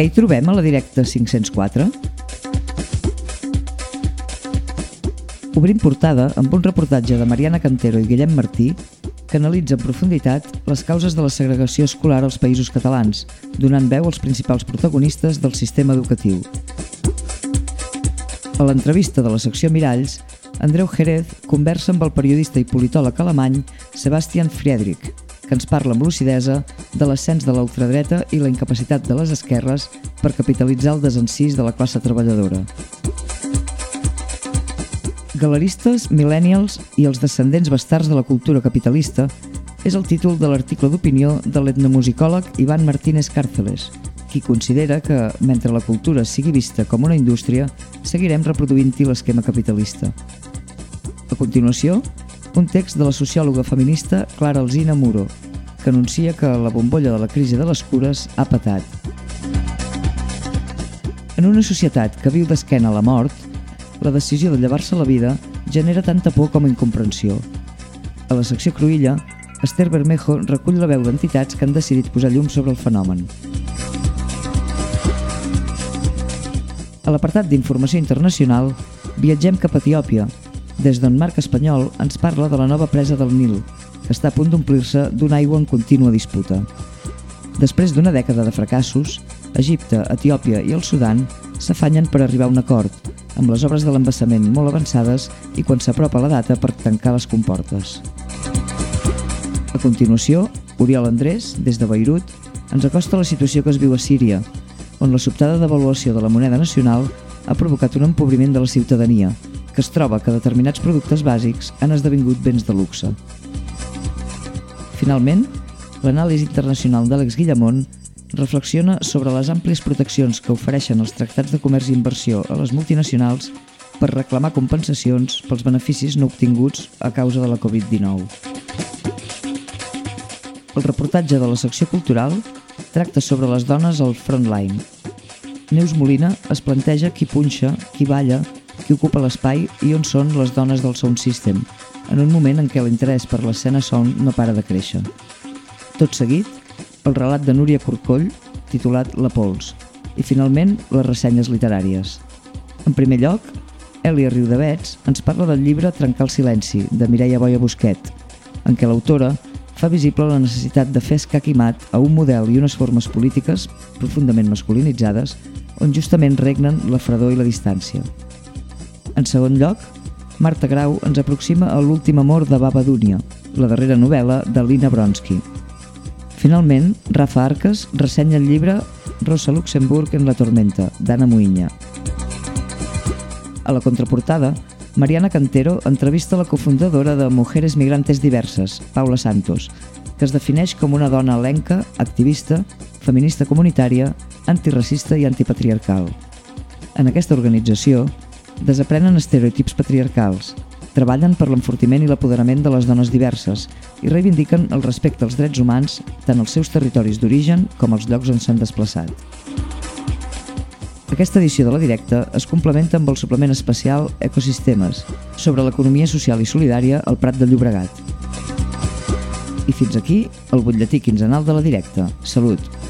Què hi trobem a la directa 504? Obrim portada amb un reportatge de Mariana Cantero i Guillem Martí que analitza en profunditat les causes de la segregació escolar als països catalans, donant veu als principals protagonistes del sistema educatiu. A l'entrevista de la secció Miralls, Andreu Jerez conversa amb el periodista i politòleg alemany Sebastian Friedrich, que ens parla amb lucidesa de l'ascens de l'ultradreta i la incapacitat de les esquerres per capitalitzar el desencís de la classe treballadora. Galeristes, millennials i els descendents bastards de la cultura capitalista és el títol de l'article d'opinió de l'etnomusicòleg Ivan Martínez Cárceles, qui considera que, mentre la cultura sigui vista com una indústria, seguirem reproduint-hi l'esquema capitalista. A continuació, un text de la sociòloga feminista Clara Alzina Muro, que anuncia que la bombolla de la crisi de les cures ha patat. En una societat que viu d'esquena a la mort, la decisió de llevar-se la vida genera tanta por com incomprensió. A la secció Cruïlla, Esther Bermejo recull la veu d'entitats que han decidit posar llum sobre el fenomen. A l'apartat d'informació internacional, viatgem cap a Etiòpia, des d'on Marc Espanyol ens parla de la nova presa del Nil, que està a punt d'omplir-se d'una aigua en contínua disputa. Després d'una dècada de fracassos, Egipte, Etiòpia i el Sudan s'afanyen per arribar a un acord, amb les obres de l'embassament molt avançades i quan s'apropa la data per tancar les comportes. A continuació, Oriol Andrés, des de Beirut, ens acosta la situació que es viu a Síria, on la sobtada devaluació de la moneda nacional ha provocat un empobriment de la ciutadania, que es troba que determinats productes bàsics han esdevingut béns de luxe. Finalment, l'anàlisi internacional d'Àlex Guillamont reflexiona sobre les àmplies proteccions que ofereixen els tractats de comerç i inversió a les multinacionals per reclamar compensacions pels beneficis no obtinguts a causa de la Covid-19. El reportatge de la secció cultural tracta sobre les dones al frontline. Neus Molina es planteja qui punxa, qui balla, qui ocupa l'espai i on són les dones del sound system, en un moment en què l'interès per l'escena sound no para de créixer. Tot seguit, el relat de Núria Corcoll, titulat La Pols, i finalment les ressenyes literàries. En primer lloc, Èlia Riudavets ens parla del llibre Trencar el silenci, de Mireia Boia Busquet, en què l'autora fa visible la necessitat de fer escaquimat a un model i unes formes polítiques profundament masculinitzades on justament regnen la fredor i la distància. En segon lloc, Marta Grau ens aproxima a l'últim amor de Baba Dúnia, la darrera novel·la de Lina Bronsky. Finalment, Rafa Arques ressenya el llibre Rosa Luxemburg en la tormenta, d'Anna Moïnya. A la contraportada, Mariana Cantero entrevista la cofundadora de Mujeres Migrantes Diverses, Paula Santos, que es defineix com una dona elenca, activista, feminista comunitària, antiracista i antipatriarcal. En aquesta organització, desaprenen estereotips patriarcals, treballen per l'enfortiment i l'apoderament de les dones diverses i reivindiquen el respecte als drets humans tant als seus territoris d'origen com als llocs on s'han desplaçat. Aquesta edició de la directa es complementa amb el suplement especial Ecosistemes sobre l'economia social i solidària al Prat de Llobregat. I fins aquí el butlletí quinzenal de la directa. Salut!